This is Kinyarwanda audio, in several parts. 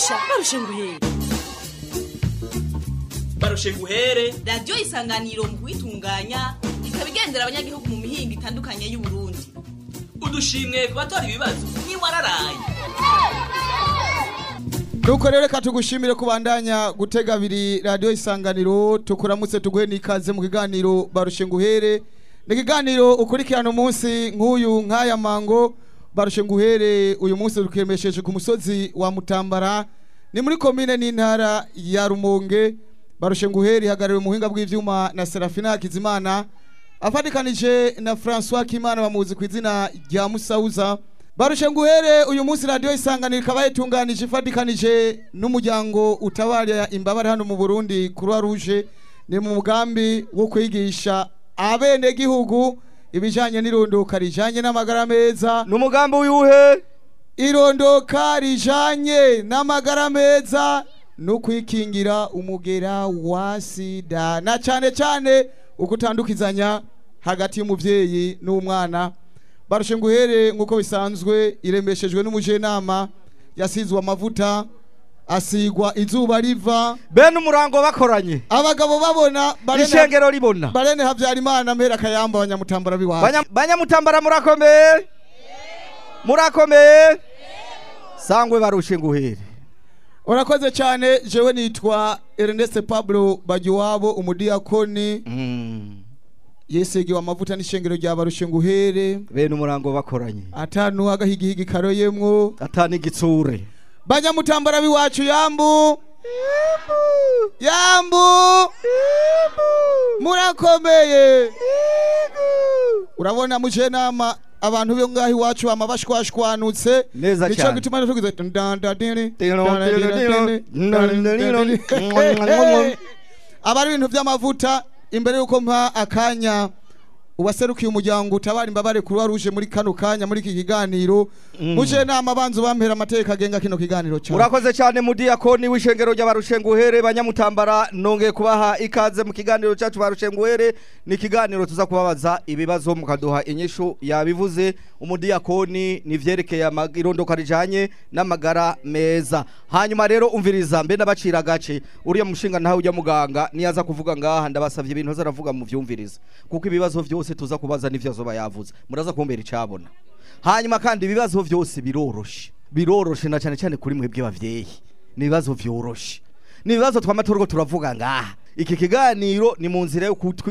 barusha barusha nguhere barushe guhere radiyo isanganiro mu kuyitunganya ikaba igendera abanyagihugu mu mihinga itandukanye y'uburundi. Udushimwe ku batora ibibazo. Ntiwararaye. Nuko rero reka tugushimire kubandanya gutega abiri radiyo isanganiro. Tukuramutse tuguhe n'ikaze mu kiganiro barushe nguhere ni ikiganiro ukurikirana umunsi nk'uyu nk'aya mango. Barushe nguhere uyu munsi rukemesheje ku musozi wa mutambara ni muri komine n'intara ya rumonge. Barushe nguhere ihagarariwe mu buhinga bw'ibyuma na serafina hakizimana afatikanije na francois kimana bamuzi ku izina rya musauza. Barushe nguhere uyu munsi radiyo isanganiro ikaba yitunganije ifatikanije n'umuryango utabara imbabare hano mu burundi croix rouge. Ni mu mugambi wo kwigisha abenegihugu ibijanye n'irondoka rijanye n'amagara meza. Ni umugambi w'iwuhe? Irondoka rijanye n'amagara meza no kwikingira umugera wa sida. Na cyane cyane ugutandukizanya hagati y'umuvyeyi n'umwana. Barushe nk'uko bisanzwe iremeshejwe n'umujenama yasizwe amavuta asigwa izuba riva. Bene umurango bakoranye. Abagabo babona ishengero ribona. barene habyarimana mpera kayamba abanyamutambara Banya- banyamutambara murakomeye. Murakomeye. Sangwe barushe nguhere. Urakoze cyane jewe nitwa Ernest Pablo Bagiwabo umudiyakoni yesigiwe amavuta n'ishengero rya barushe nguhere. Bene umurango bakoranye. Atanu agahigihigi karoyemwo. Atani igitsure. Banyamutambara biwacu yambu. Yambu. Murakomeye. Urabona muje nama abantu bo ngaho iwacu bama bashwashwanutse Neza cyane. gituma rero tugize dandadini aba ari ibintu by'amavuta imbere y'uko mpa akanya. Uwaserukiye umuryango utabara imbabare kuruwa ruje muri kano kanya muri iki kiganiro. Muje nama banzu bampera amateka agenga kino kiganiro cyane urakoze cyane mudiyakoni w'ishengero ry'abarushe nguhere banyamutambara nongeye kubaha ikaze mu kiganiro cyacu barushe nguhere ni ikiganiro tuza kubabaza ibibazo mukaduha inyishu yabivuze. Umudiyakoni ni ivyerekeye ama- irondoka rijanye n'amagara meza. Hanyuma rero umviriza mbe ndabacira agace. Uriya mushinga ntawe ujya muganga niyaza kuvuga ngaha ndabasavye ibintu azaravuga mu vyumviriza. Kuko ibibazo vyose tuza kubaza nivyo azoba yavuze. Muraza kumbera icabona hanyuma kandi ibibazo byose biroroshe. Biroroshe na cyane cyane kuri mwebwe bavyeyi ni ibibazo vyoroshe. Ni ibibazo twama turiko turavuga ngaha. Iki kiganiro ni mu nzira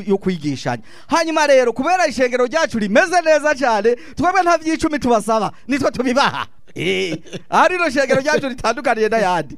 yo kwigishanya. Hanyuma rero kubera ishengero ryacu rimeze neza cyane twebwe nta vyicumi tubasaba. Nitwe tubibaha. Eh, aha rino shengero ryacu ritandukaniye n'ayandi.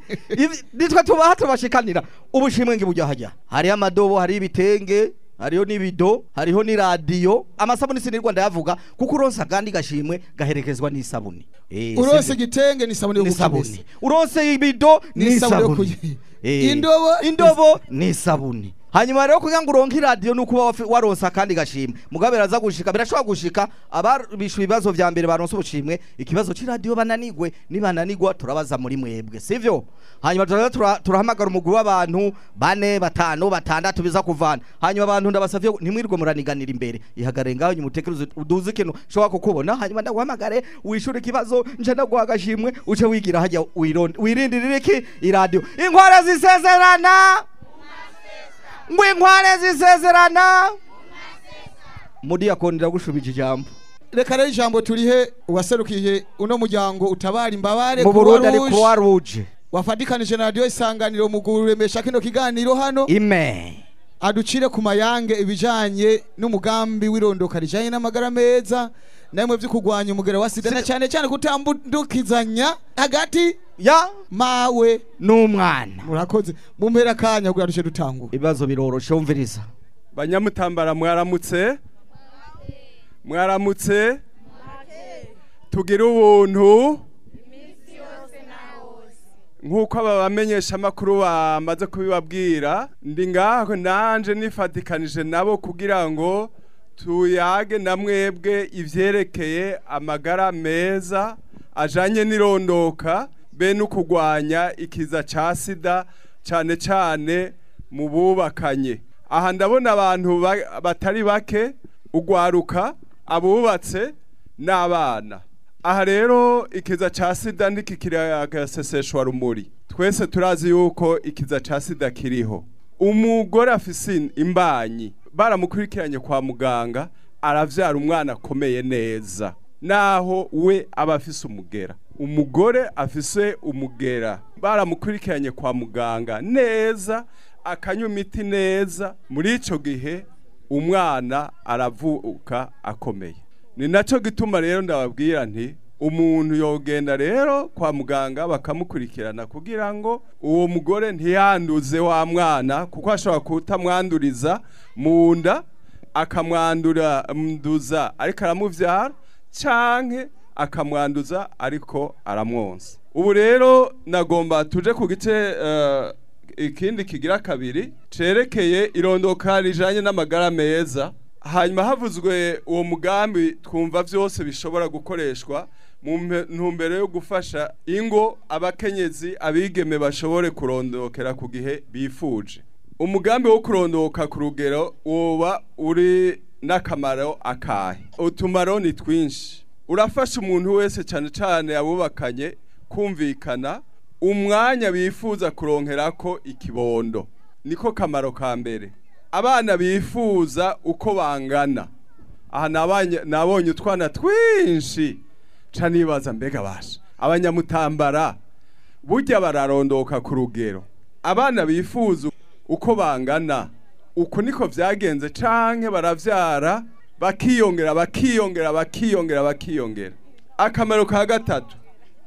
Nitwe tubaha tubashikanira. Ubushimwe ngibujya hajya hariho amadobo hariho ibitenge hariho n'ibido hariho n'iradiyo amasabuni sinirwa ndayavuga kuko uronse akandi gashimwe gaherekezwa n'isabuni Eh, uronse igitenge n'isabuni yo gukamesa n'isabuni uronse ibido yo n'isabuni kuyi- Eh, Indobo- indobo n'isabuni hanyuma rero kugira ngo uronke iradiyo nuko uba wafi- waronse akandi gashimwe. Mugabe biraza gushika birashobora gushika ababishuye ibibazo vya mbere baronse ubushimwe ikibazo c'iradiyo bananigwe nibananigwa turabaza muri mwebwe sivyo? Hanyuma turaza tura- turahamagara umugwi w'abantu bane batanu batandatu biza kuvana. Hanyuma abantu ndabasavye ntimwirirwe muraniganira imbere. Ihagarare ngaho nyuma utekereze uduze ikintu ushobora kukubona. Hanyuma ndaguhamagare wishure ikibazo nje ndaguha agashimwe uce wigira hajya wironde wirindirire iki? Iradiyo inkware zisezerana! Ngo inkware zisezerana mudiyakoni ndagushubije ijambo. Reka rero ijambo turihe uwaserukiye uno muryango utabara imbabare mu burundi ari Rouge, rouge. Wafatikanije na radiyo isanganiro mu kuremesha kino kiganiro hano. Ime aducire ku mayange ibijanye n'umugambi w'irondoka rijanye n'amagara meza. Namwe vyo kurwanya umugera wa sida na cyane cyane kutambukizanya hagati ya mawe n'umwana. Murakoze. Mumpera akanya kugira dushe dutangura ibibazo biroroshe wumviriza. Banyamutambara mwaramutse? Mwaramutse? Tugire ubuntu? Nk'uko aba bamenyesha amakuru bamaze kubibabwira ndi ngaho nanje nifatikanije nabo kugira ngo tuyage na mwebwe ivyerekeye amagara meza ajanye n'irondoka be no kurwanya ikiza ca sida cane cane mu bubakanye. Aha ndabona abantu ba- batari bake ugwaruka abubatse n'abana. Aha rero ikiza ca sida ntikikiri agaseseshwa rumuri? Twese turazi yuko ikiza ca sida kiriho. Umugore afise imbanyi. Baramukurikiranye kwa muganga aravyara umwana akomeye neza. Naho we aba afise umugera. Umugore afise umugera. Baramukurikiranye kwa muganga neza akanywa imiti neza. Muri ico gihe umwana aravuka akomeye. Ni na cyo gituma rero ndababwira nti umuntu yogenda rero kwa muganga bakamukurikirana kugira ngo uwo mugore ntiyanduze wa mwana kuko ashobora kutamwanduriza mu nda akamwanduza ariko aramuvyara canke akamwanduza ariko aramwonsa. Ubu rero nagomba tuje ku gice eh, ikindi kigira kabiri cerekeye irondoka rijanye n'amagara meza. Hanyuma havuzwe uwo mugambi twumva vyose bishobora gukoreshwa mu ntumbero yo gufasha ingo abakenyezi abigeme bashobore kurondokera ku gihe bifuje. Umugambi wo kurondoka ku rugero woba uri n'akamaro akahe? Utumaro ni twinshi. Urafasha umuntu wese cyane cyane abubakanye kumvikana umwanya bifuza kuronkerako ikibondo. Niko kamaro ka mbere. Abana bifuza uko bangana. Aha nabonye utwana twinshi. Ca nibaza mbega basha abanyamutambara burya bararondoka ku rugero. Abana bifuza uko bangana. Uko niko vyagenze canke baravyara bakiyongera bakiyongera bakiyongera bakiyongera. Akamaro ka gatatu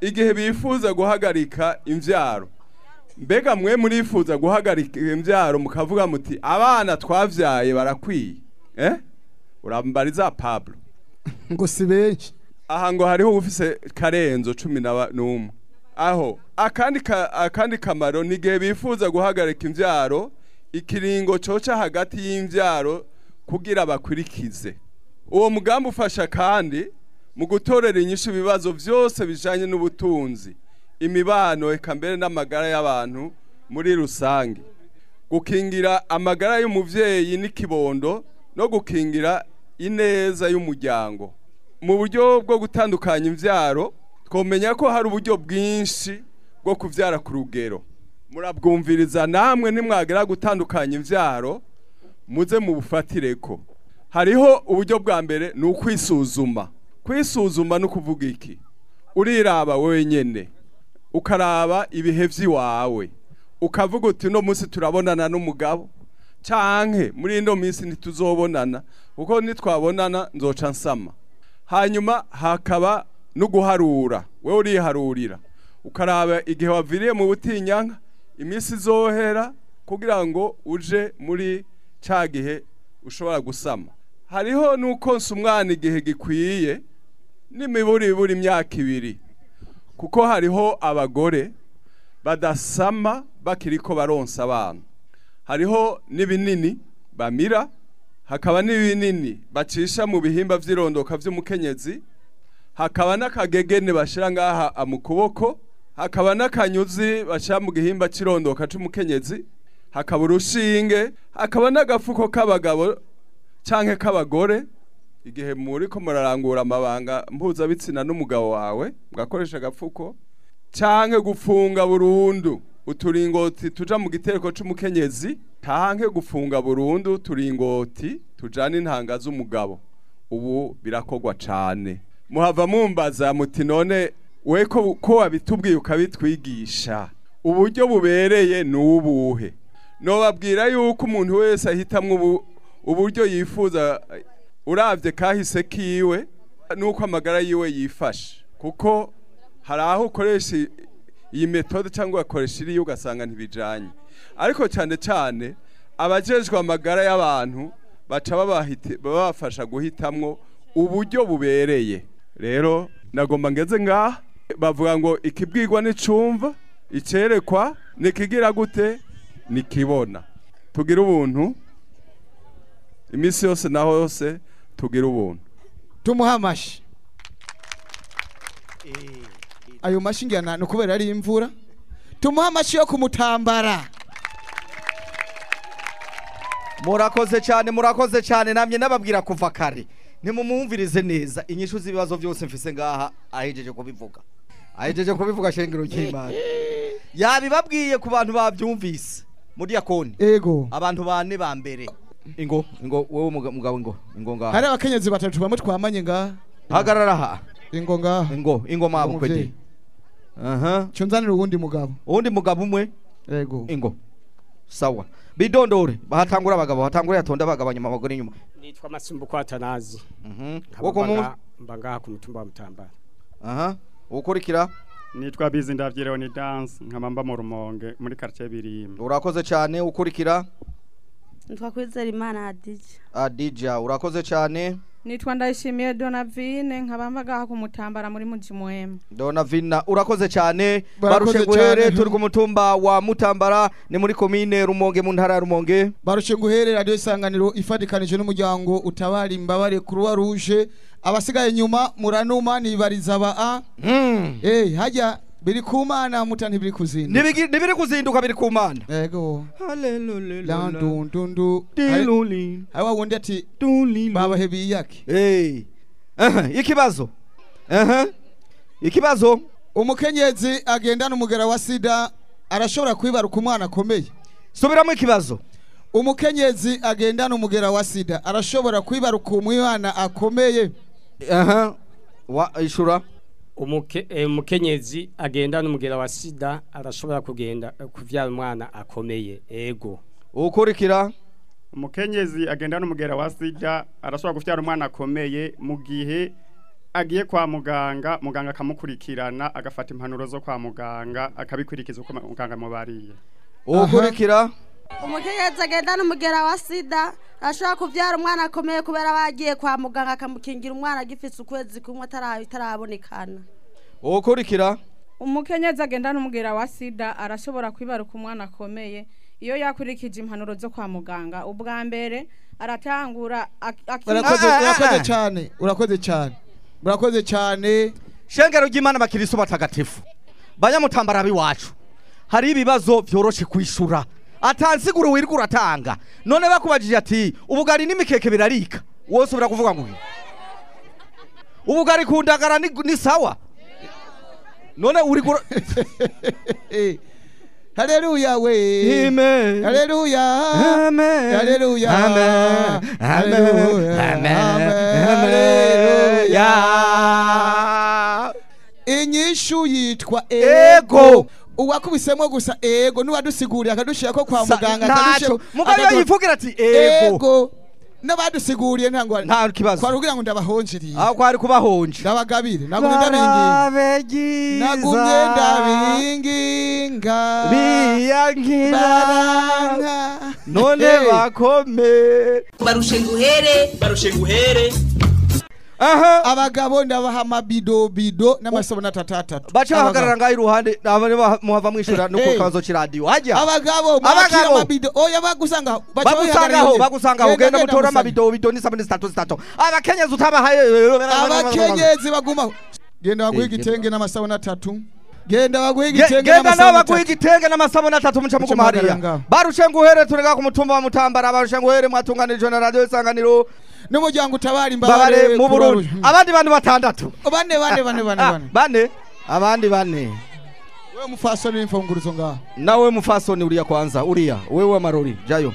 igihe bifuza guhagarika imvyaro. Mbega mwe murifuza guhagarika imvyaro mukavuga muti abana twavyaye barakwiye. Eh? Urambariza Pablo. Ngo si benshi. Aha ngo hariho ufise karenzo cumi n'umwe. Aho akandi ka, akandi kamaro ni igihe bifuza guhagarika imvyaro ikiringo coca hagati y'imvyaro kugira bakurikize. Uwo mugambi ufasha kandi mu gutorera inyishu ibibazo vyose bijanye n'ubutunzi imibano eka mbere n'amagara y'abantu muri rusange. Gukingira amagara y'umuvyeyi n'ikibondo no gukingira ineza y'umuryango. Mu buryo bwo gutandukanya imvyaro twomenya ko hari uburyo bwinshi bwo kuvyara ku rugero. Murabwumviriza namwe nimwagera gutandukanya imvyaro muze mubufatireko. Hariho uburyo bwa mbere ni ukwisuzuma. Kwisuzuma ni ukuvuga iki? Uriraba wenyene ukaraba ibihe vy'iwawe. Ukavuga uti no munsi turabonana n'umugabo canke muri ino minsi ntituzobonana. Kuko nitwabonana nzoca nsama. Hanyuma hakaba no guharura wewe uriharurira. Ukaraba igihe waviriye mu butinyanka iminsi izohera kugira ngo uje muri ca gihe ushobora gusama. Hariho n'ukonsa umwana igihe gikwiye n'imiburi buri imyaka ibiri. Kuko hariho abagore badasama bakiriko baronsa abana. Hariho n'ibinini bamira hakaba n'ibinini bacisha mu bihimba vy'irondoka vy'umukenyezi hakaba n'akagegene bashira ngaha mu kuboko hakaba n'akanyuzi bashira mu gihimba c'irondoka c'umukenyezi hakaba urushinge hakaba n'agafuko k'abagabo canke k'abagore igihe muriko murarangura amabanga mpuzabitsina n'umugabo wawe mugakoresha agapfuko canke gufunga burundu uturingoti tuja mu gitereko c'umukenyezi canke gufunga burundu uturingoti tujana intanga z'umugabo. Ubu birakogwa cane. Muhava mumbaza muti none we ko wabitubwiye ukabitwigisha? Uburyo bubereye ni ubuhe? Nobabwira yuko umuntu wese ahitamwo ubu- uburyo yifuza uravye kahise kiwe nuko amagara yiwe yifashe. Kuko hari aho ukoresha iyi metode cyangwa ugakoresha iriya ugasanga ntibijanye. Ariko cyane cyane abajejwe amagara y'abantu baca babafasha guhitamwo uburyo bubereye. Rero nagomba ngeze ngaha bavuga ngo ikibwirwa n'icumva icerekwa nikigira gute nikibona. Tugira ubuntu iminsi yose na hose tugira ubuntu. Tumuha amashi. Ayo mashi ngana ni ukubera ari imvura. Tumuha amashi yo kumutambara. Murakoze cyane murakoze cyane. Namye nababwira kuva kare. Ntimumwumvirize neza. Inyishu z'ibibazo byose mfise ngaha ahejeje kubivuga. Ahejeje kubivuga shengero ry'imana yabibabwiye ku bantu babyumvise. Muri yakoni ego. Abantu bane ba mbere. Ingo ingo wowe muga- mugabo ingo. Ingo ngaha. Hari abakenyezi batatu bamwe twamanye ngaha hagarara aha ingo ngaha. Ingo ingo mabo kwede. aha. Cyo nzanira uwundi mugabo. Uwundi mugabo umwe? Ego. Ingo. Sawa. Bidondore. Bahatangura abagabo hatangura yatonda abagabo nyuma abagore inyuma nitwa masumbuko atanazi mhm. Woko mu mba nga- mba ngaha ku mutumba wa mutambara aha. Ukurikira nitwa bizi ndavyire ni dance nkaba mba mu rumonge muri quartier birimba. Urakoze cyane ukurikira nitwa kwizera imana adije adija urakoze cyane? Nitwa ndayishimiye donavine nkaba mbagaha ku mutambara muri muji muhema donavina urakoze cyane. Barushe guhere turi ku mutumba wa mutambara ni muri komine rumonge mu ntara ya rumonge. Barushe nguhere radiyo isanganiro ifatikanije n'umuryango utabara imbabare kuruwa ruje abasigaye nyuma muranuma nibariza ba a. Mm. eh hajya biri ku mana muta ntibiri kuzinda Nibigi- nibiri kuzinduka biri ku mana. Ego Hallelujah. landundundu Diluli. awa wundi ati Dulili. babahe biyake Hey. Aha, ikibazo. Aha ikibazo. Umukenyezi agendana umugera wa sida arashobora kwibaruka umwana akomeye. Subiramo ikibazo. Umukenyezi agendana umugera wa sida arashobora kwibaruka umwana akomeye. Aha wa ishura. eh, umukenyezi agenda n'umugera wa sida arashobora kugenda eh, kuvyara umwana akomeye. Ego. Ukurikira umukenyezi agenda n'umugera wa sida arashobora guvyara umwana akomeye. Mu gihe agiye kwa muganga muganga akamukurikirana agafata impanuro zo kwa muganga akabikurikiza uko muganga amubariye. Ukurikira umukenyezi agenda n'umugera wa sida ashobora kubyara umwana akomeye kubera bagiye kwa muganga akamukingira umwana agifise ukwezi kumwe atara- atarabonekana ukurikira umukenyezi agenda n'umugera wa sida arashobora kwibaruka umwana akomeye iyo yakurikije impanuro zo kwa muganga. Ubwa mbere aratangura urakoze Ah, ah, urakoze ah. cyane urakoze cyane urakoze cyane. Shengero ry'imana bakirisu batagatifu banyamutambara b'iwacu hari ibibazo vyoroshe kwishura. Atansiguro wirirwa uratanga none bakubajije ati ubugari n'imikeke birarika wose ubura kuvuga ngo ubugari ku ndagara ni, sawa none uri gura haleluya we Amen. haleluya Amen. haleluya Amen. Amen. Haleluya. inyishu yitwa Ego. ego uwakubisemo gusa ego n'uwadusiguriye akadushira ko kwa muganga akadushira- Mugabo iyo akadu- yivugira ati ego. N'abadusiguriye ntabwo nta kibazo. Kwari kugira ngo ndabahonjeriye aho kwari kubahonje. Ndabagabire. Nagumye ndabinginga. nagumye ndabinginga. Biyangira. None bakome. Barushe nguhere barushe nguhere aha abagabo ndabaha amabidobido n'amasabune n'atatatatu atatu baca bahagarara ngaho iruhande muhava mwishura nuko kanzo kazo c'iradiyo hajya abagabo mwakira Abagabo. amabido oya bagusanga bagusangaho bagusangaho Genda, mutora amabidobido n'isabune zitatu zitatu abakenyezi utabahaye abakenyezi bagumaho genda waguhe Eh, igitenge n'amasabune n'atatu genda baguhe Ge- igitenge genda nawe atatu igitenge n'amasabune atatu muca muguma hariya barushe nguhere turega ku mutumba wa mutambara barushe nguhere mwatunganirije na radio isanganiro n'umuryango utabara babare imbabare mu burundi. Croix-Rouge. abandi bantu batandatu. Bane bane bane bane Ah, bane. bane. Abandi bane. Wewe mufasoni w'imfunguruzo ngaho nawe mufasoni uriya kwanza uriya wewe amarori jayo.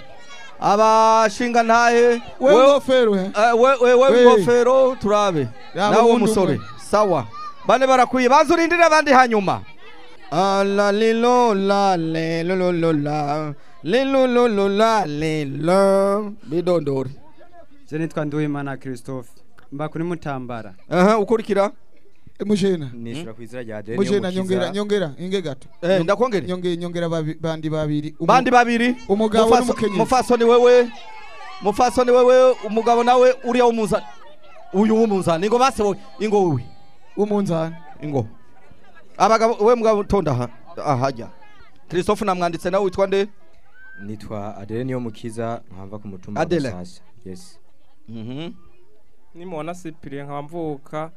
Abashinga ntahe. Wewe ngofero wewe We. ngofero turabe. Nawe umwe. sawa. Bane barakwiye. Baza urindire abandi hanyuma. Alalilola lelololola lelololola lelo bidondori. Je nitwa Nduwimana Christophe. Mba kuri Mutambara. Aha ukurikira. Mujena. Nishura ku izina rya Deni mujena nyongera nyongera inge gato. Eh ndakongere nyongera nyongera bandi babiri. Bandi babiri? umugabo Mufaso- n'umukenyezi. mufasoni wewe. Mufasoni wewe. Umugabo nawe uriya w'umunzani. Uyu w'umunzani. Ingo base wowe. Ingo wewe. W'umunzani. Ingo. Abagabo we mugabo tonda aha ahajya Christophe namwanditse nawe witwa nde? Nitwa Adele niyo mukiza nkava ku mutumba. Musasa yes. Nimubona sipiriye nkaba mvuka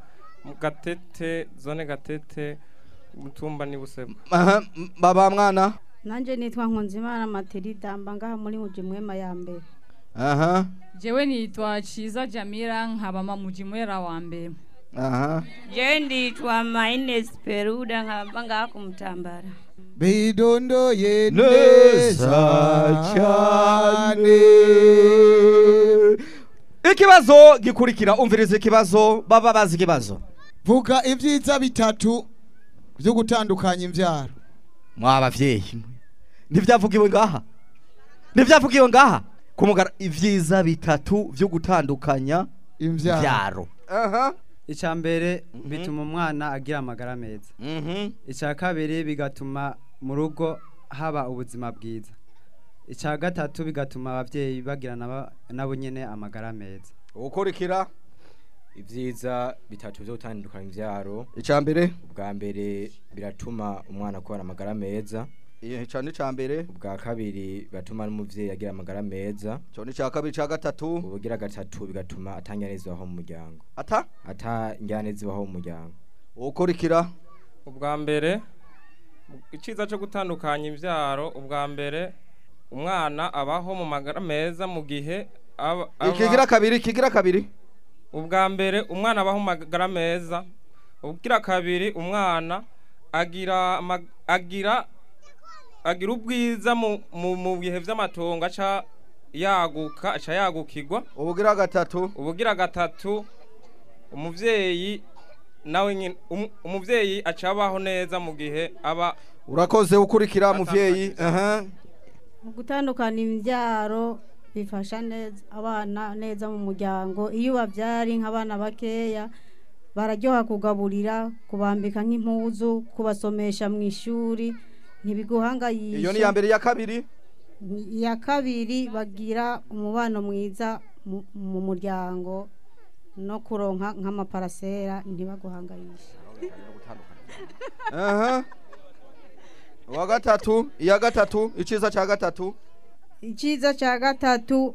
mu gatete zone gatete umutumba ni m- baba mwana? Nanjye nitwa nkunzimana matirida mba ngaha muri mwema ya mbere. Aha. Jewe nitwa Ciza Jamila nkaba mujimwera wa mbere. Aha. Je nditwa Maines Peruda nkaba ngaha ku Mutambara. bidondoye neza cyane. Ikibazo gikurikira umviriza ikibazo baba bazi ikibazo. Vuga ibyiza bitatu byo gutandukanya imbyaro mwabavyeyi ntivyavugiwe ngaha. Ntivyavugiwe ngaha. Kumugara ivyiza bitatu vyo gutandukanya imvyaro. icya mbere bituma umwana agira amagara meza. Icya kabiri bigatuma mu rugo haba ubuzima bwiza. Icya gatatu bigatuma ababyeyi bagira naba- nabo nyine amagara meza. Ukurikira ibyiza bitatu byo gutandukanya imbyaro icya mbere ubwa mbere biratuma umwana akubona amagara meza icyo ni icya mbere. ubwa kabiri bigatuma n'umubyeyi agira amagara meza icyo ni icya kabiri icya gatatu. ubugira gatatu bigatuma atangirane zibaho mu muryango. Ata? Atangirane zibaho mu muryango. Ukurikira ubwa mbere icyiza cyo gutandukanya imbyaro ubwa mbere umwana abaho mu magara meza mu gihe ikigira kabiri ikigira kabiri. Ubwa mbere umwana abaho mu magara meza. Ubwira kabiri umwana agira agira agira ubwiza mu bihe by'amatongo aca yaguka aca yagukirwa ubugira gatatu. Ubugira gatatu umuvyeyi nawe nyine um- umuvyeyi aca abaho neza mu gihe aba urakoze ukurikira muvyeyi. aha. Mu gutandukana imbyaro bifasha neza abana neza mu muryango. Iyo babyari nk'abana bakeya bararyoha kugaburira kubambika nk'impuzu kubasomesha mu ishuri ntibiguhangayisha iyo ni iya mbere iya kabiri? Iya kabiri bagira umubano mwiza mu- mu muryango no kuronka nk'amaparasera ntibaguhangayishe aha. Uwa gatatu iya gatatu iciza cya gatatu. Icyiza cya gatatu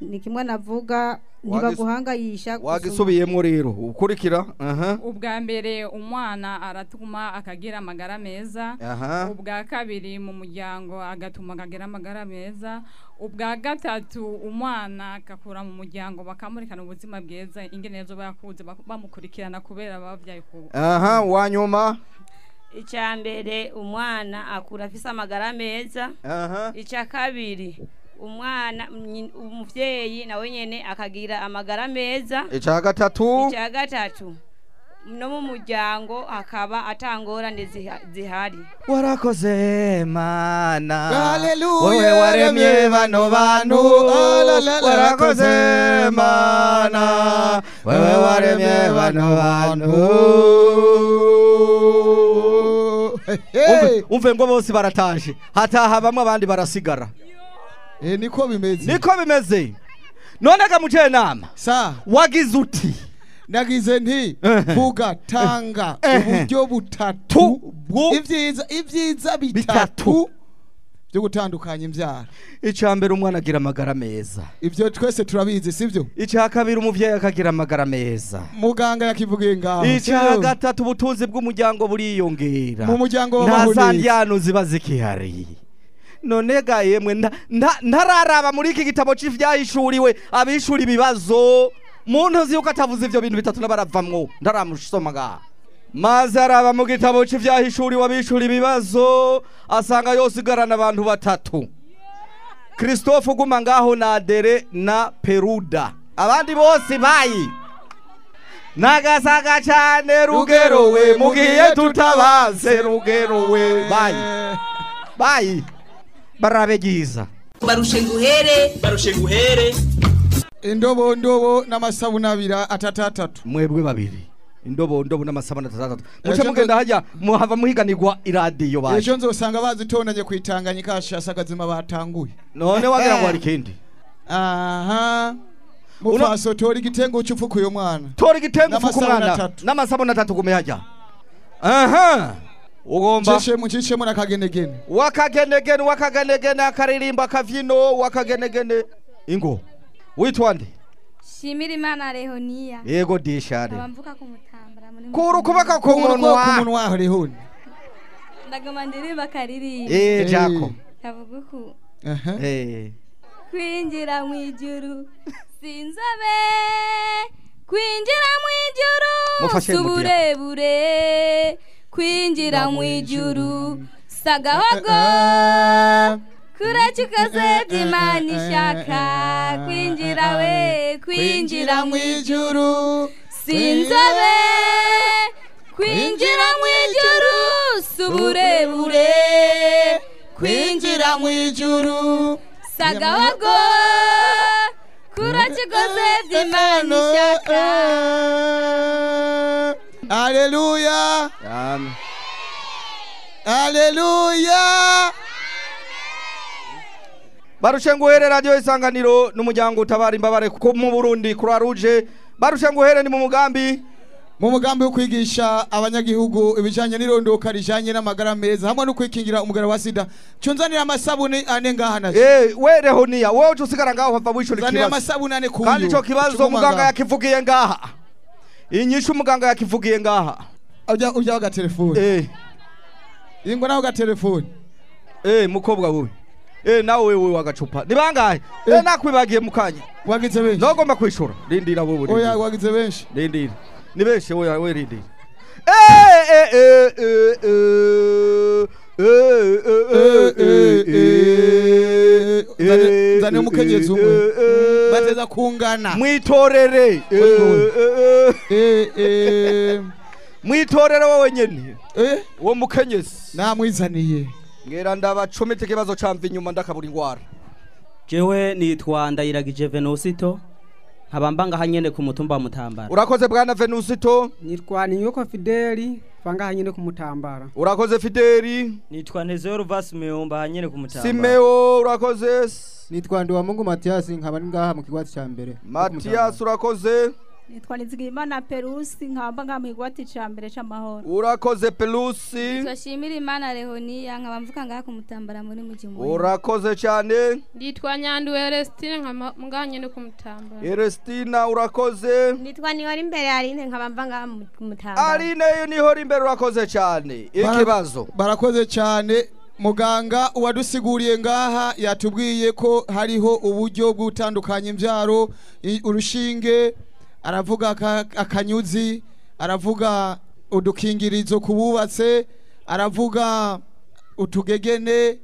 ni kimwe navuga ntibaguhangayisha wagisubiyemo rero ukurikira aha. Ubwa mbere umwana aratuma akagira amagara meza. Aha. ubwa kabiri mu muryango agatuma akagira amagara meza. Ubwa gatatu umwana agakura mu muryango bakamurikana ubuzima bwiza. Ingene zo bakuze bak- bamukurikirana kubera babyaye ku aha wanyuma Icya mbere umwana akura afise amagara meza. Aha. Icya kabiri umwana umuvyeyi nawe nyene akagira amagara meza. icya gatatu Icya gatatu no mu muryango hakaba atangorane ziha- zihari. warakoze mana wowe waremye bano bantu warakoze mana wewe waremye bano bantu Umve- ngo bose barataje hataha bamwe abandi barasigara. Niko bimeze. Niko bimeze. None gamuje nama. Sa. Wagize uti nagize nti vuga tanga uburyo butatu ibyiza bitatu. Byo gutandukanya imbyaro. Icya mbere umwana agira amagara meza. Ibyo twese turabizi sibyo icya kabiri umubyeyi akagira amagara meza. Muganga yakivugiye ngaho. Icya gatatu ubutunzi bw'umuryango buriyongera. Mu muryango nta babaho za neza. ndyano ziba zikihari. None ga yemwe nta- nta- ntararaba muri iki gitabo cy'ivyahishuriwe abishura ibibazo. Muntu uzi yuko atavuze ivyo bintu bitatu n'abaravamwo ndaramusoma ngaha maze araba mu gitabo cy'ivyahishuriwe abishura ibibazo asanga yose igarana abantu batatu. Christophe uguma ngaho na adere na peruda. Abandi bose bayi. Nagasaga cyane rugero we mugiye tutabaze rugero we. Bayi. Bayi. Barabe giza. Barushe nguhere. Barushe nguhere. Indobo ndobo n'amasabuni abiri atatu atatu mwebwe babiri. Indobo ndobo n'amasabuni atatu muce Ejo mugenda hajya muhava muhiganirwa iradiyo baje. Ejo nzosanga bazitondanye ku itanganyika hashasa akazima batanguye. None wagira ngo hari ikindi. Aha. Mufaso tora igitengo cy'upfuka uyu mwana. Tora igitengo ufuka umwana. atatu. n'amasabuni atatu gume hajya aha. Ugomba Cishemu cishemu n'akagenegene wakagenegene wakagenegene akaririmba akavyino wakagenegene. Ingo witwa nde? Shimira imana rehoniya. Yego dishare nkaba mvuka ku mutambara muri kura ukuboko ku munwa. ku munwa rehoni. Ndagoma ndirimba akaririmba. Eh, jako. kavuga uku. Eh. kwinjira mu ijuru sinzobe. Kwinjira mu ijuru Mufashe si Mudiya. uburebure. Kwinjira mu ijuru sagahogo. Kuracikaze by'imana ishaka kwinjira we kwinjira mu ijuru sinzobe. Kwinjira mu ijuru si uburebure kwinjira mu ijuru chukose kuracikaze by'imana ishaka aleluya Amen. Haleluya. barushenguhere radiyo isanganiro n'umuryango utabara imbabare mu burundi croix rouge. Barushenguhere ni mu mugambi mu mugambi wo kwigisha abanyagihugu ibijanye n'irondoka rijanye n'amagara meza hamwe no kwikingira umugara wa sida. Cunzanira amasabuni ane ngaha naje Eh, we rehoniya wowe usigara ngaho hava wishura ikibazo amasabuni ane kuyu kandi ico kibazo muganga yakivugiye ngaha. Inyishu muganga yakivugiye ngaha. Ujya ujya agatelefone eh. Ingo naho agatelefone eh mukobwa wowe Eh nawe wewe wagacupa. Ni bangahe? Eh nakwe bagiye mukanya. Wagize benshi. Nogomba kwishura. Rindira wewe. Oya wagize benshi. Rindira. Ni benshi oya wewe rindira. Eh eh eh eh eh nzane umukenyezi umwe bateza kungana mwitorere mwitorere wowe nyene uwo mukenyezi namwizaniye mwera ndabacomete ikibazo camva inyuma ndakabura ingwara. Jewe nitwa ndayiragije venusito nkaba mba ngaha nyene ku mutumba wa mutambara. Urakoze bwana venusito nitwa ninyoko fideli vangaha nyene kumutambara urakoze fideli? Nitwa ntezero vasi meyomba nyene ku mutambara. Simeo urakoze? Nitwa ndiwamungu matiyasi nkaba ari ngaha mu kigwati cya mbere. Matiyasi urakoze? Nitwa nizigimana perusi nkaba ngaha mu kigwati ca mbere c'amahoro. Urakoze pelusi twashimira imana rehoniya nkaba mvuka ngaha kumutambara muri mu gihe urakoze cyane. Nditwa nyandu Erestine nkaba nganye no kumutambara. Erestina urakoze. Nitwa nihora imbere arine nkaba mva ngaha mu- ku mutambara arine ni ho imbere urakoze cyane. Ikibazo barakoze cyane. Muganga uwadusiguriye ngaha yatubwiye ko hariho uburyo bw'utandukanya imbyaro urushinge aravuga aka- akanyuzi aravuga udukingirizo ku bubatse aravuga utugegene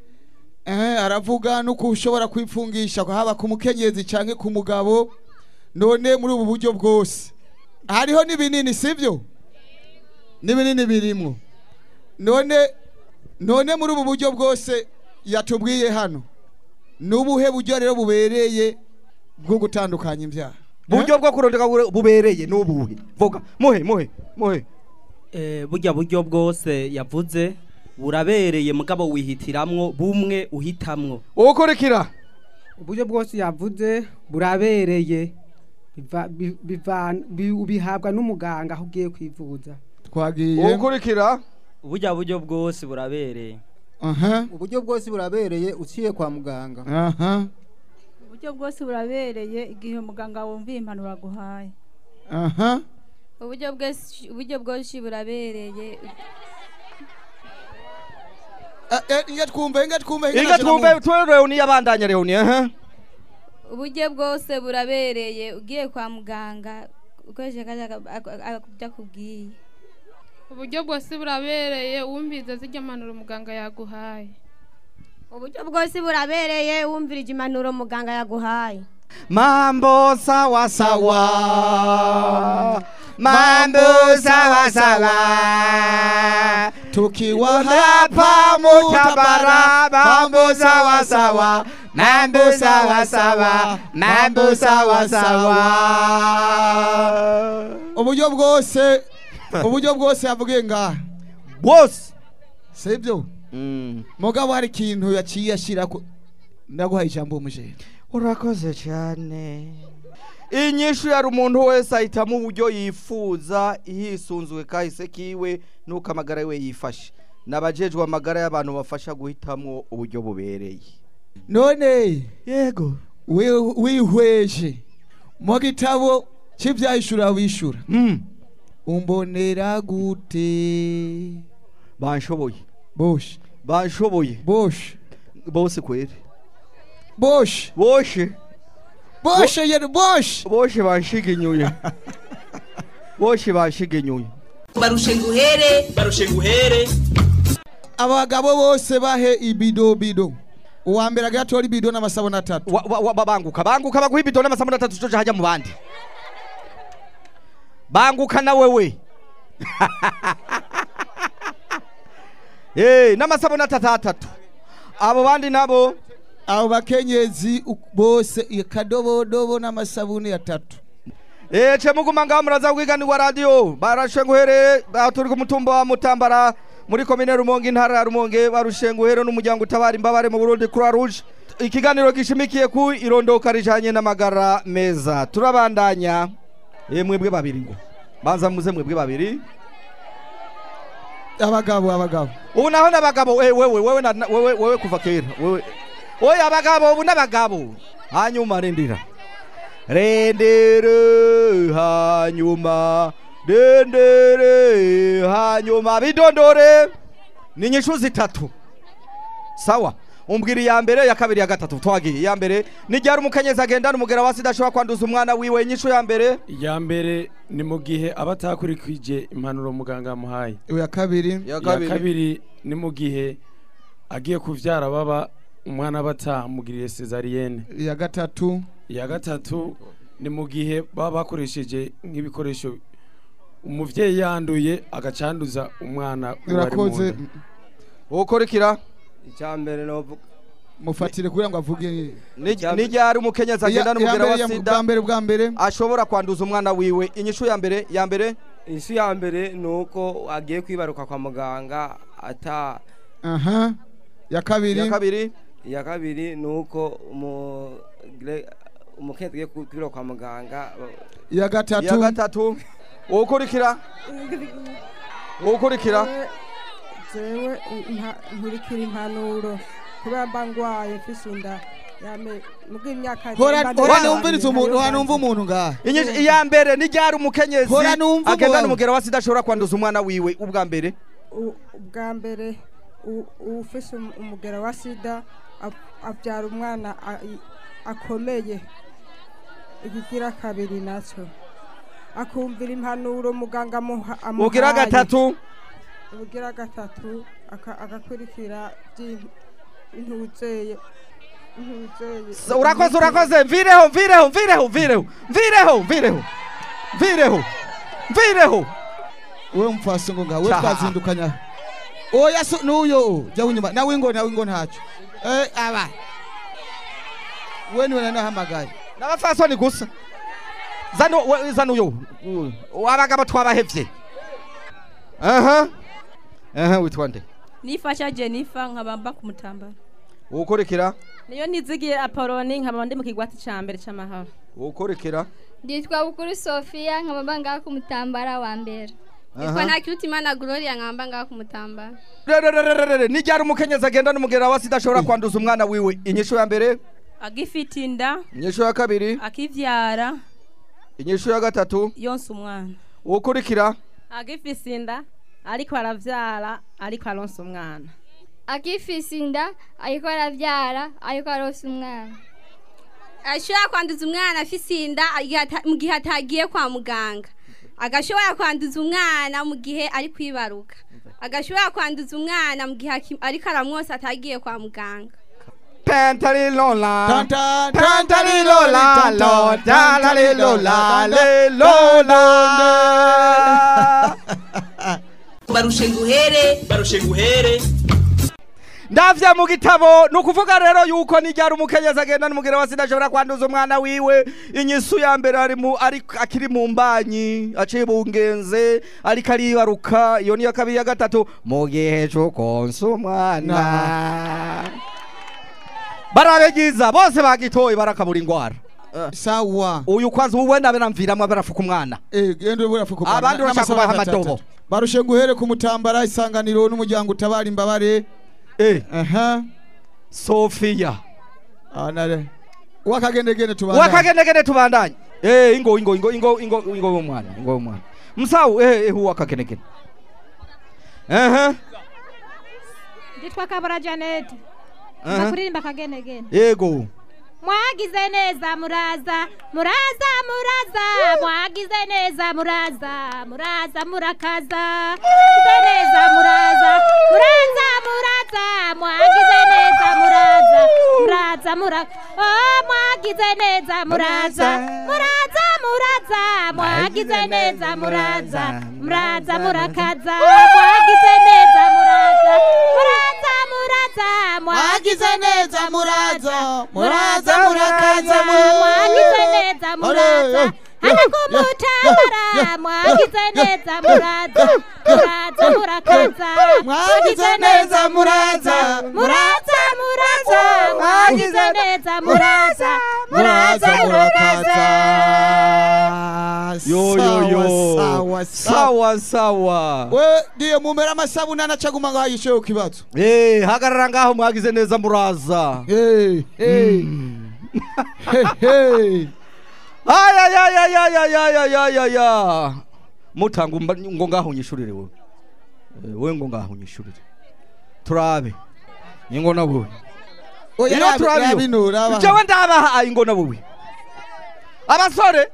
aravuga nuko ushobora kwipfungisha haba ku mukenyezi cyangwa ku mugabo none muri ubu buryo bwose. Hariho n'ibinini sibyo n'ibinini birimo none none muri ubu buryo bwose yatubwiye hano. N'ubuhe buryo rero bubereye bwo gutandukanya imbyaro buryo bwo kurondeka bubereye n'ubuhe vuga muhe muhe muhe. Eh, burya buryo bwose yavuze burabereye mugabo wihitiramwo bumwe uhitamwo. Ukurikira uburyo bwose yavuze burabereye bihabwa n'umuganga aho ugiye kwivuza. Twagiye. Ukurikira burya buryo bwose burabereye. Uburyo bwose burabereye uciye kwa muganga. Aha. Uburyo bwose burabereye igihe umuganga wumviye impanuro aguhaye. Aha. Uburyo bwose uburyo bwose burabereye. Inga twumve inga twumve inga twumve twerewe niyabandanya rero ni aha uburyo bwose burabereye. Ugiye kwa muganga ukoresheje kajya kujya kubwiye. Uburyo bwose burabereye wumviza zijya manura umuganga yaguhaye. Uburyo bwose burabereye wumvirije impanuro muganga yaguhaye. Mambo sawa sawa. Mambo sawa sawa. Tukiwa hapa mutabara. Mambo sawa sawa. Mambo sawa sawa. Mambo sawa sawa. Uburyo bwose uburyo bwose yavugiye ngaha. Bwose. Sibyo mugabo hari ikintu yaciye ashyira ko ndaguhaye ijambo umujene urakoze cyane. Inyishu yari umuntu wese ahitamo uburyo yifuza yisunzwe kahise kiwe nuko amagara yiwe yifashe. Nabajejwe amagara y'abantu bafasha guhitamo uburyo bubereye. None yego. wihweje. Mu gitabo cy'ibyahishura wishura. Umbonera gute? Banshoboye. Boshe banshoboye boshe bose kwere boshe boshe boshe yeri boshe boshe banshiginyuye boshe banshiginyuye barushe nguhere barushe nguhere abagabo bose bahe ibido bido. Uwa mbere agira atora ibido n'amasabune atatu banguka banguka baguha ibido n'amasabune atatu cyo hajya mu bandi banguka na wewe n'amasabune atatu atatu abo bandi nabo. Abo bakenyezi bose akadobodobo n'amasabune atatu Eh, ce muguma ngaho muraza kwiganirwa radio. Barashe nguhere turi ku mutumba wa Mutambara muri komine Rumonge intara ya Rumonge. Barushe nguhere n'umuryango utabara imbabare mu Burundi Croix Rouge. Ikiganiro gishimikiye ku irondoka rijanye n'amagara meza. Turabandanya. Eh mwebwe babiri ngo. Banza muze mwebwe babiri. Abagabo abagabo. Ubu naho n'abagabo wewe wewe wewe wewe kuva kera. Wewe oya abagabo ubu n'abagabo. Hanyuma rindira. Rendere hanyuma dendere hanyuma. Bidondore ni inyishu zitatu. Sawa. Umbwira iya mbere ya kabiri ya gatatu. Twagiye. Iya mbere ni ryari umukenyezi agendana umugera wa sida ashobora kwanduza umwana wiwe inyishu ya mbere? Iya mbere ni mu gihe aba atakurikije impanuro muganga yamuhaye. Iya kabiri? Iya kabiri. ni mu gihe agiye kuvyara baba umwana aba atamugiriye cesarienne iya gatatu? Iya gatatu ni mu gihe baba bakoresheje nk'ibikoresho umuvyeyi yanduye agacanduza umwana uwo ari mu urakoze nda. Icyambere novuga mufatire kugira ngo avuge ni ryari umukenyezi agendana Iya- iya umugera wa mbere, ya- sida? bwa mbere bwa mbere. Ashobora kwanduza umwana wiwe. Inyishu ya mbere ya mbere? Inyishu ya mbere ni uko agiye kwibaruka kwa muganga ata aha. Ya kabiri? Ya kabiri? Iya kabiri ni uko umukenyezi agiye kwibaruka kwa muganga. Iya gatatu? Iya gatatu. Ukurikira ukurikira zewe nkurikira impanuro kubera mba ndwaye mfise inda numva umuntu ngaha iya mbere n'iryari umukenyezi? Agendana umugera wa sida ashobora kwanduza umwana wiwe ubwa mbere? Ubwa mbere ufise um, umugera wa sida abyara umwana akomeye. Ikigira kabiri na cyo akumvira impanuro muganga amuhaye. Ugira gatatu. Ubugira gatatu agakurikira intuzeye urakoze urakoze. Mvireho mvireho mvireho mvireho mvireho mvireho mvireho mvireho. Wewe mfasi ngo ngawe twazindukanya. Oya so nuyo jya winyuma nawe ngo nawe ngo ntacyo. Eh aba. We ni we nanahamagaye n'abafasoni gusa. Zano we- zano uyo wabagabo twabahevye aha. Aha witwa nde? Nifasha jennifer nkaba mba ku ukurikira niyo nizigiye apoloni nkaba ndi mu kigwati ca mbere c'amahoro ukurikira nditwa bukuru sofiya nkaba mba ngaha ku mutambara wa mbere. Nditwa Aha. ntakirutimana gloria nkaba mba ngaha ku mutambara Rererererere, ni ryari umukenyezi agendana umugera wa sida ashobora kwanduza umwana wiwe? Inyishu ya mbere? Agifite inda inyishu ya kabiri? Akivyara. Inyishu ya gatatu? Yonsa umwana. Ukurikira agifise inda ariko aravyara ariko aronsa umwana akifise inda ariko aravyara ariko aronsa umwana ashobora kwanduza umwana afise inda mu gihe atagiye kwa muganga. Agashobora kwanduza umwana mu gihe ari kwibaruka. Agashobora kwanduza umwana mu gihe ariko aramwosa atagiye kwa muganga. Tantalilola. Tanta- Tantalilola, lo, tantalilola, le, lola. barushe nguhere barushe nguhere ndavya mu gitabo ni ukuvuga rero yuko nijyara umukenyezi agenda n'umugera wa sida ashobora kwanduza umwana wiwe. Inyisu ya mbere ari mu ari akiri mu mbanyi aciye bungenze ariko aribaruka. Iyo niyo kabiri ya gatatu. Mu gihe cyo konsa umwana. Barabe byiza bose bagitoye barakabura ingwara. Sawa. Uyu kwanza ubu wenda beramviramwe barafuka umwana. Eh umwana. Abandi urashaka kubaha amadobo. Barushe nguhere ku mutambara isanganiro n'umuryango utabara imbabare. Eh. Aha Sofia. Anare wakagendegende tubandanye. Wakagendegende tubandanye. Eh ingo ingo ingo ingo ingo ingo y'umwana ingo y'umwana msawu eh eh huwa kagendegende ehe. Nditwa kabura janet Aha. ndakuririmba kagenegene yego mwagize neza muraza. Muraza muraza. Mwagize neza muraza. Muraza murakaza. Mwagize neza muraza. Muraza muraza. Mwagize neza muraza. Muraza muraka oh mwagize neza muraza. Muraza muraza. Mwagize neza muraza. Muraza murakaza. Mwagize neza muraza. Muraza muradza mwakizonedza muradza. Muradza murakadza mwakizonedza muradza. hana kumutaura mwakizonedza muradza. Muradza murakadza. Mwakizonedza muradza. Muradza muraza muraza muraza mwagize neza muraza muraza murakaza. Yo yo yo. Sawa, sawa sawa. We ndiye mumera amasabuni anacaguma ngaho yishoye ku kibazo Eh, hagarara ngaho mwagize neza muraza hey, hey. hey, hey. ayayayayayayayaya mutanga umba- ngo ngaho unyishurire wowe Eh, wowe ngo ngaho unyishurire turabe ingo na wowe Oya, iyo turabiyo ingona abasore?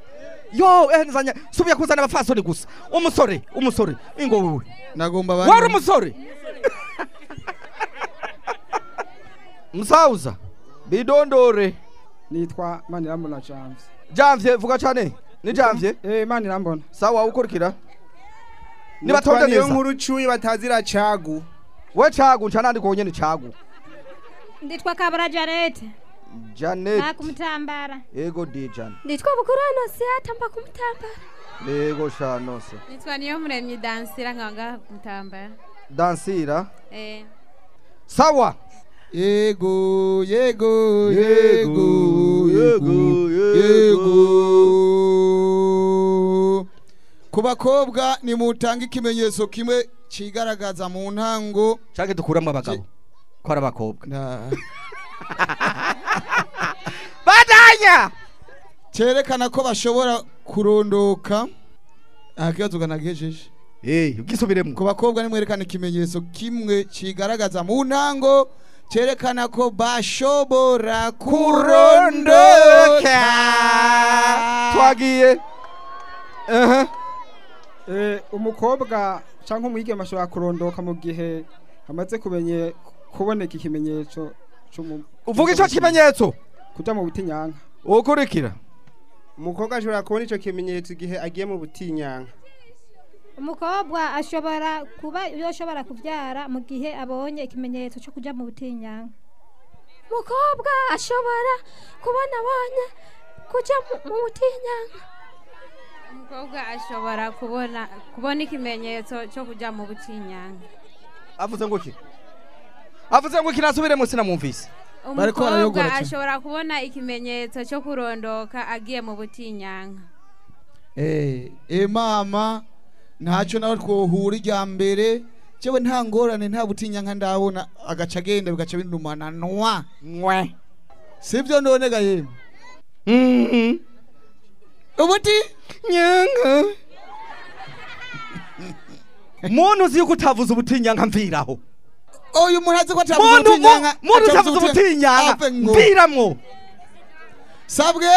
Yo eh, subiye kuzana abafasoni gusa umusore umusore ingo nagomba wari umusore? Bidondore. Nitwa manirambona janvye janvye eh, vuga cyane ni janvye eh? eh manirambona sawa ukurikira. Neza. Niyo nkuru cyuye batazira cyagu we cagu ncanandi ko nyene cyagu nditwa kabura janete janet. Nakumutambara ego di jan nditwa bukurano siatamba kumutambara ego shanose nitwa niyo muremyi dansira nkaba ngaha kumutambara dansira? Eh. Sawa. Yego yego yego yego yego. ku bakobwa nimutanga ikimenyetso kimwe cigaragaza mu ntango canke dukuramo abagabo. Ko ari abakobwa badanya! Cerekana ko bashobora kurondoka aha kibazo ganagejeje eh ubwisubiremo. Ku bakobwa nimwerekana ikimenyetso kimwe cigaragaza mu ntango cerekana ko bashobora kurondoka twagiye. Eh, umukobwa cyangwa umwigeme ashobora kurondoka mu gihe amaze kuboneka ikimenyetso uvuga ico kimenyetso. kuja mu butinyanka ukurikira umukobwa ashobora kubona ico kimenyetso igihe agiye mu butinyanka umukobwa ashobora kuba yoshobora kubyara mu gihe abonye ikimenyetso cyo kujya mu butinyanka umukobwa ashobora kubona abonye kujya mu butinyanka umukobwa ashobora kubona kubona ikimenyetso cyo kujya mu bucinyanga avuze ngo iki avuze ngo iki nasubiremo sinamwumvise umukobwa ashobora kubona ikimenyetso cyo kurondoka agiye mu butinyanka eh eh mama ntacyo nawe twohura ijya mbere. Jewe nta ngorane nta butinyanka ndabona. Agaca agenda bigaca binumana. Nwa. Ngwe sibyo none ga yemwe ubuti? Nyanga. Muntu uzi yuko utavuze ubutinyanka mviraho. Uyu muntu azi ko atavuze muntu ubutinyanka muntu utavuze ngo. mviramwo sabwe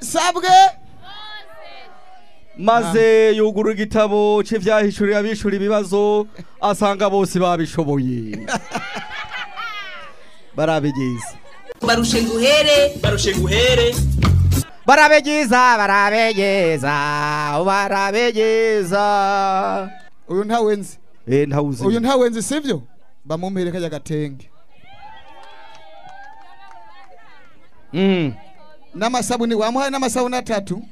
sabwe maze yugurura igitabo cy'ibyahishuriye abishura ibibazo asanga bose babishoboye barabigize barushe nguhere. Barushe nguhere. Barabegeza barabegeza barabegeza uyu ntawenzi. Eh ntawuzi uyu ntawenzi sivyo? Bamumpere kajya gatenge mm. n'amasabuni wamuhaye n'amasabuni atatu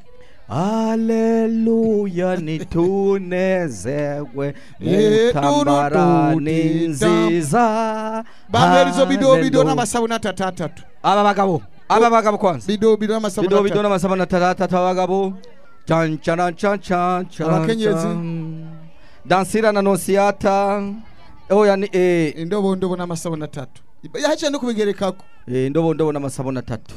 Aleluya nitunezerwe Eh, mutambara du- du- ni di- nziza. Bampera izo bidobido Haleluya. n'amasabuni atatu atatu aba bagabo aba bagabo kwanza. Bidobido n'amasabuni bidobido n'amasabuni atatu atatu abagabo chan chan chan chan chan Abakenyezi. Dansira na nosiata oya ni eh indobo ndobo n'amasabuni atatu yahaciye no kubigerekako eh ndobo ndobo n'amasabuni atatu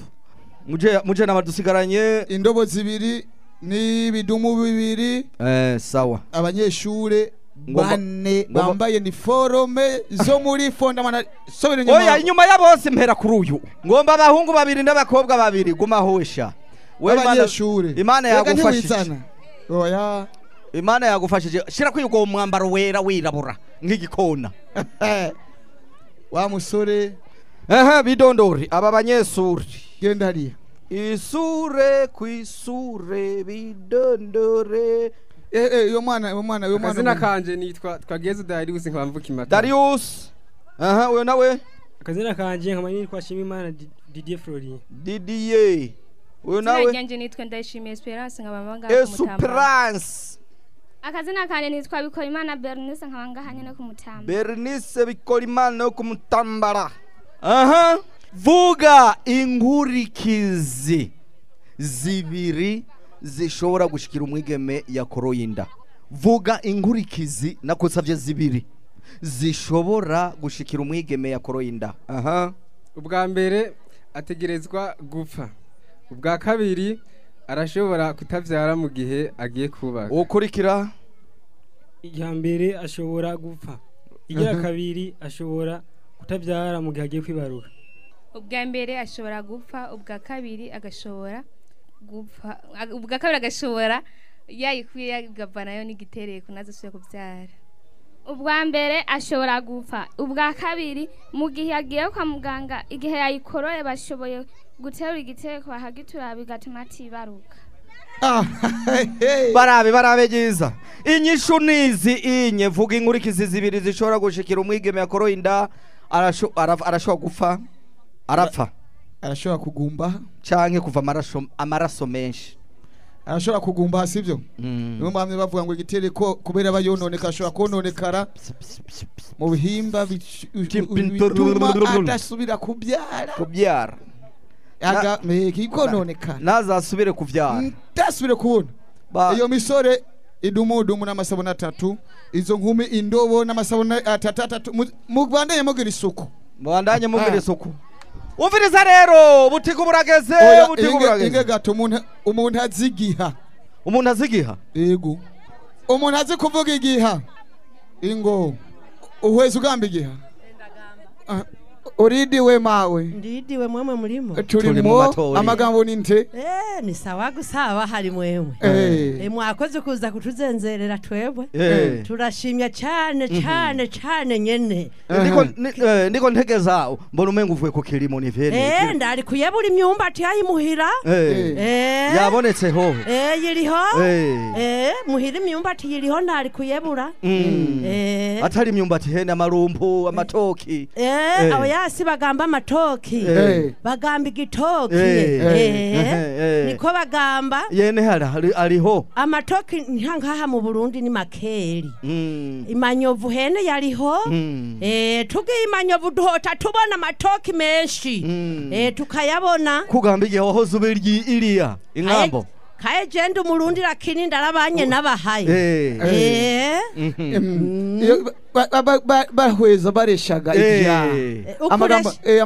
muje muje n'abadusigaranye indobo zibiri n'ibidumu bibiri. Eh sawa. Abanyeshure bane bambaye niforome zo muri fondamana. Sobera inyuma oya inyuma ya bose mpera kuri uyu. Ngomba abahungu babiri n'abakobwa babiri guma hosha We Imana- B'abanyeshure. imana yagufashije. oya. Imana yagufashije. Shira kwiga uwo mwambaro wera wirabura. Nk'igikona wa musore. Aha bidondori. Aba banyesuri. Genda hariya. Isure ku isure bidondore. Eh eh uyo mwana uyo mwana uyo mwana akazina kanje nitwa twageze Darius nkaba mvuka imata Darius. Aha uyo nawe? Akazina kanje nkaba nitwa Shimimana Di- Didier Florien. Didier. Uyo nawe? ryanjye nitwa ndayishimiye esperance nkaba mba ngaha ku mutamba Esperance. Akazina kanje nitwa bikorimana bernice nkaba ngaha nyene ku mutamba Bernice Bikorimana yo kumutambara. Aha. Vuga inkurikizi zibiri zishobora gushikira umwigeme yakoroye inda. Vuga inkurikizi nakusavye zibiri zishobora gushikira umwigeme yakoroye inda. Aha. Ubwa mbere ategerezwa gupfa. Ubwa kabiri arashobora kutabyara mu gihe agiye kubaka. Ukurikira? Irya mbere ashobora gupfa. Irya Mhm. kabiri ashobora kutabyara mu gihe agiye kwibaruka ubwa mbere ashobora gupfa ubwa kabiri agashobora gupfa ubwa kabiri agashobora yayikwiye yagava na yo n'igitereko ntazasubire kubyara. Ubwa mbere ashobora gupfa ubwa kabiri mu gihe yagiye kwa muganga igihe yayikoroye bashoboye guterura igitereko bakagitura bigatuma atibaruka barabe barabe byiza. Inyishu nizi inye. Vuga inkurikizi zibiri zishobora gushikira umwigeme yakoroye inda arasho- ara- arashobora gupfa. Arapfa. Arashobora kugumba. Canke kuva amaraso menshi. Arashobora kugumba sibyo niyo mpamvu bavuga ngo igitereko kubera aba yononeka ashobora kononekara mu bihimba bituma adasubira kubyara. Kubyara. Kikononekara ntazasubire kubyara ndasubire kubona iyo misore idumudumu n'amasabune atatu izo nkumi indobo n'amasabune atatu atatu mu- mubandanye mugira isuku mubandanye mugira isuku umviriza rero butiga burageze butiga burageze. inge gato umuntu umuntu azi igiha umuntu azi igiha yego umuntu azi kuvuga igiha? Ingo. Uhweza ugamba igiha? Ah, uridiwe mawe ndidiwe mwemwe murimo tulimo amagambo ni nte Eh, ni sawa gusaba hari mwemwe Eh. Eh, mwakoze kuza kutuzenzerera twebwe Eh. turashimya cyane Mhm. cyane cyane nyene ndiko eh, ndiko ntegeza mbona umenga uvuye ku kirimo ni vene Eh, ndari kuyebura imyumbati yayimuhira Eh. Eh. yabonetse ho Eh, yiriho Eh. Eh, muhira imyumbati yiriho ndari kuyebura Mm. Eh. atari imyumbati hene amarumpu amatoki Eh, Eh. Abo yasi bagamba amatoki Eh. bagamba igitoki Eh. Eh. Niko bagamba. Yene ariho amatoki nkangaha mu burundi ni makeri. Mm. imanyovu hene yariho Mm. eh, tugiye imanyovu duhota tubona amatoki menshi. Eh, tukayabona. Kugamba igihe wahoze ube iryi- iriya inkambo kaye jenda umurundi lakini ndarabanye n'abahaye. bahweza bareshaga eh. Eh,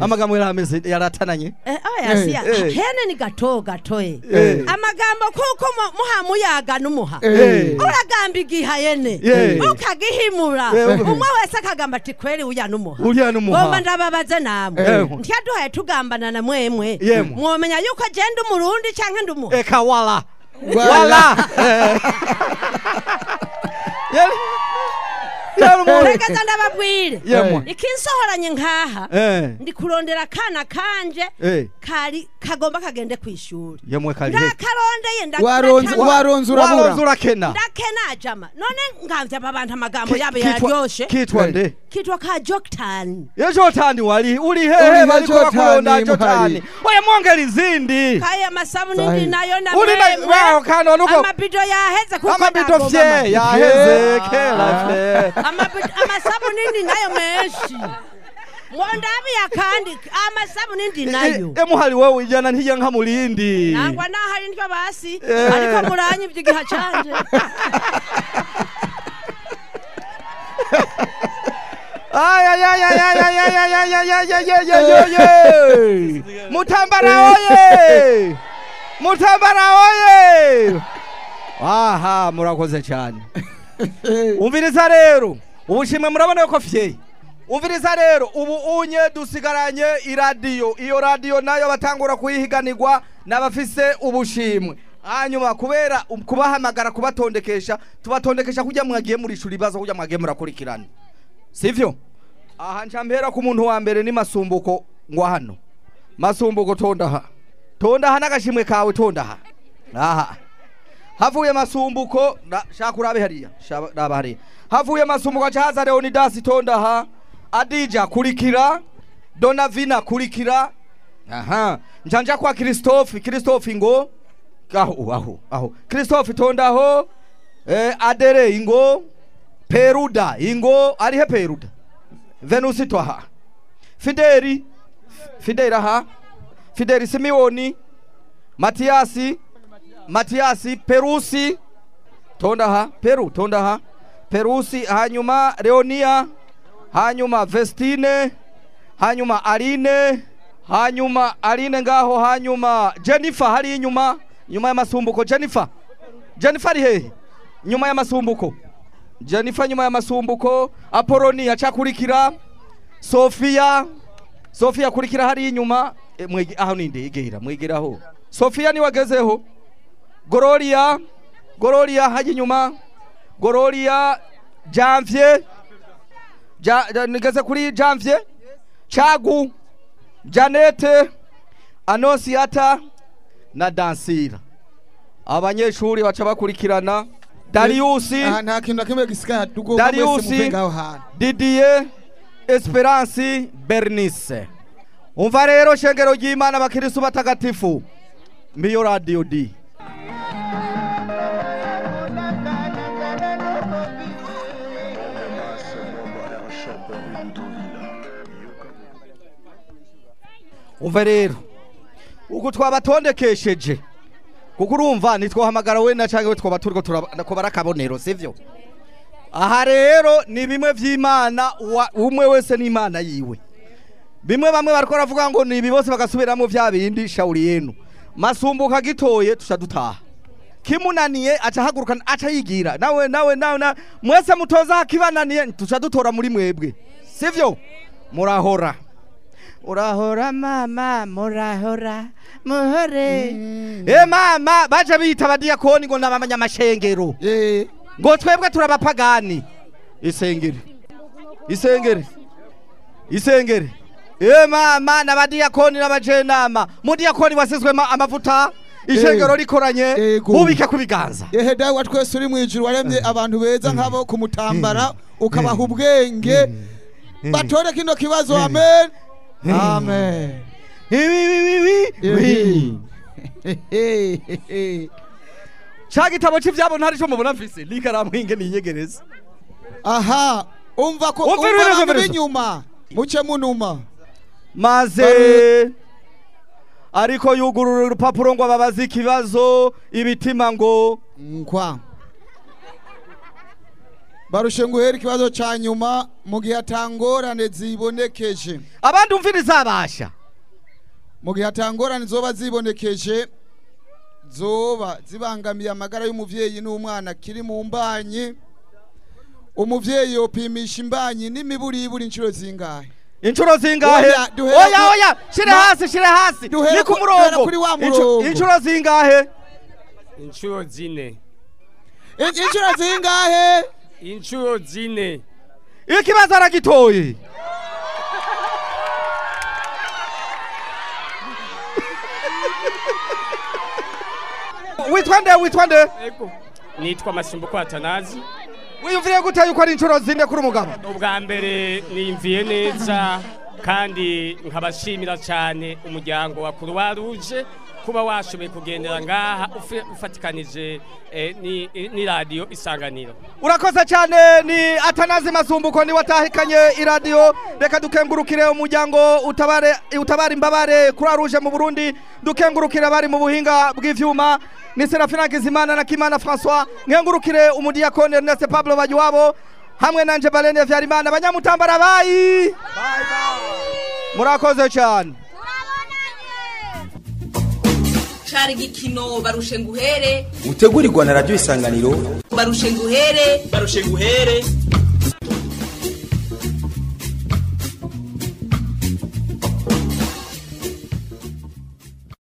amagambo yari ameze yaratananye hene ni gato gatoye eh. amagambo kuko muha. Muyaga n'umuha uragamba igiha yene. Ukagihimura. Umwe wese akagamba ati kweri uya n'umuha ngomba ndababaze namwe. Ntityaduhaye tugambana na mwemwe. Mwomenya yuko agenda umurundi cyangwa ndi umuha eka wala. Wala. Eh. reka ndababwire ikinsohoranye nkaha eh. ndi kurondera kanje eh. kari kagomba kagende ku ishuri ndakarondeye waronze urakena ndakena jama. None ngavye aba bantu amagambo yabo yaryoshe kitwa nde? Kitwa ka joktani ye joktani wali uri hehe bariko bakuronda joktani oya mwongera izindi kaya masabuni ndi nayo na uri nayo kano nuko amabido yaheze kuko amabido fye yaheze kera fye amasabuni ndinayo menshi ndabiyakhandika amasabuni ndinayo emuhali wewe ijana ntija nka mulindi nangwa nahali ntyo basi ariko muranyi vyigiha canje mutambara oye mutambara oye aha murakoze cyane umviriza rero ubushimwe murabona ko fyeye umviriza rero ubu unye dusigaranye iradiyo. Iyo radiyo na yo batangura kuyihiganirwa n'abafise ubushimwe. Hanyuma kubera um- kubahamagara kubatondekesha tubatondekesha kujya mwagiye murishura ibibazo kujya mwagiye murakurikirana. Sivyo? Aha nca mpera ku muntu wa mbere ni masumbuko. Ngwa hano. Masumbuko tondaha tondaha n'agashimwe kawe tondaha aha. Havuye masumbuko. Shaka urabe hariya. Raba hariya. Havuye masumbuko. Aca haza leonidas tondaha adija kurikira donavina kurikira aha. Njanja kwa christophe. Christophe ngo aho aho aho christophe tondaho eh, adere ingo. Peruda ingo. Arihe peruda. Venus twaha. Fideli fideli aha fideli Simioni matiyasi matiyasi perusi. Tondaha peru tondaha perusi hanyuma leonia hanyuma vestine hanyuma aline hanyuma aline ngaho hanyuma jennifer hari inyuma nyuma ya masumbuko. Jennifer jennifer ari hehe nyuma ya masumbuko. Jennifer nyuma ya masumbuko. Apoloni acakurikira sofia sofia akurikira hari inyuma e, mwege- aho ninde igera mwigiraho sofia ni gororia gloria haji nyuma. Gororia janvye ja, ja, nigeze kuri janvye chagu janete anosiata na dansira abanyeshuri baca bakurikirana. Dariusi aha nta kintu gisigaye tugomba dariusi didier esperance bernice. Umva rero shengero ry'imana abakirisu batagatifu. Mbiyo radiyo di umva rero. Uku twabatondekesheje. Kuko urumva ntitwahamagara we na cyangwa twaba turiko turabara akabonero sivyo? Aha rero ni bimwe by'imana umwe wese n'imana yiwe. Bimwe bamwe bariko baravuga ngo ni bose bagasubiramo vya bindi shauri yenu. Masumbuka gitoye tusha dutaha. Kimunaniye aca haguruka aca yigira. Nawe nawe nawe na mwese mutoza kibananiye tusha dutora muri mwebwe. Sivyo? Murahora. Urahora mama murahora muhore e mama baje bita abadiyakoni ngo n'abanyamashengero ngo twebwe turabapagani isengere isengere isengere e mama n'abadiyakoni n'abajenama mudiyakoni wasizwemo amavuta? Ishengero rikoranye mubike ku biganza. Ehe dawe twese uri mu ijuru waremye abantu beza nk'abo kumutambara ukabaha ubwenge. Batore kino kibazo amen. Amen. Ca gitabo c'ivyabo ntari co mubona mfise n'ikaramu inge niyegereza aha. Umva ko Umva rero. b'inyuma muce munuma maze. Ariko yugurura urupapuro ngo ababaze ikibazo ibitima ngo nkwa. Barushe nguhera ikibazo ca nyuma mu gihe atangorane zibonekeje. Abandi umviriza abasha mu gihe atangorane zoba zibonekeje zoba zibangamiye amagara y'umuvyeyi n'umwana kiri mu mbanyi. Umuvyeyi yopimisha imbanyi n'imiburiburi inshuro zingahe? Inshuro zingahe? Oya, oya shire hasi shire hasi. ni ku murongo. inshuro zingahe? Inshuro zine. Inshuro zingahe? Inshuro zine ikibazo aragitoye witwa nde witwa nde nitwa masumbuko atanazi wiyumviye gute yuko ari inshuro zine kuri umugabo ubwa mbere niyumviye neza kandi nkabashimira cyane umuryango wa rouge. Kuba washoboye kugendera ngaha ufatikanije eh, ni- ni radiyo isanganiro. Urakoze cyane ni atanazi masumbuko ni watahikanye iradiyo reka dukengurukire umuryango utabara imbabare kuri aruje mu burundi. Dukengurukire abari mu buhinga bw'ivyuma. Ni serafina gizimana na kimana françois. Nkengurukire umudiyakoni ernest pablo bagiwabo hamwe nanje balene vyarimana. Abanyamutambara bayi murakoze cyane. Cari igikino barushe nguhere utegurirwa na radiyo isanganiro. Barushe nguhere barushe nguhere